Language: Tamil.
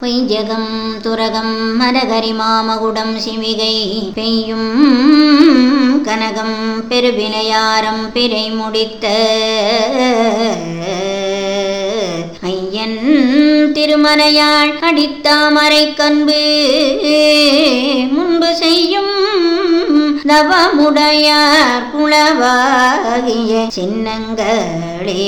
பொய்ஜகம் துரகம் மரகரி மாமகுடம் சிமிகை பெய்யும் கனகம் பெருவினையாரம் பிறை முடித்த ஐயன் திருமறையாள் அடித்தாமரை கண்பு முன்பு செய்யும் நவமுடையார் குளவாகிய சின்னங்களே.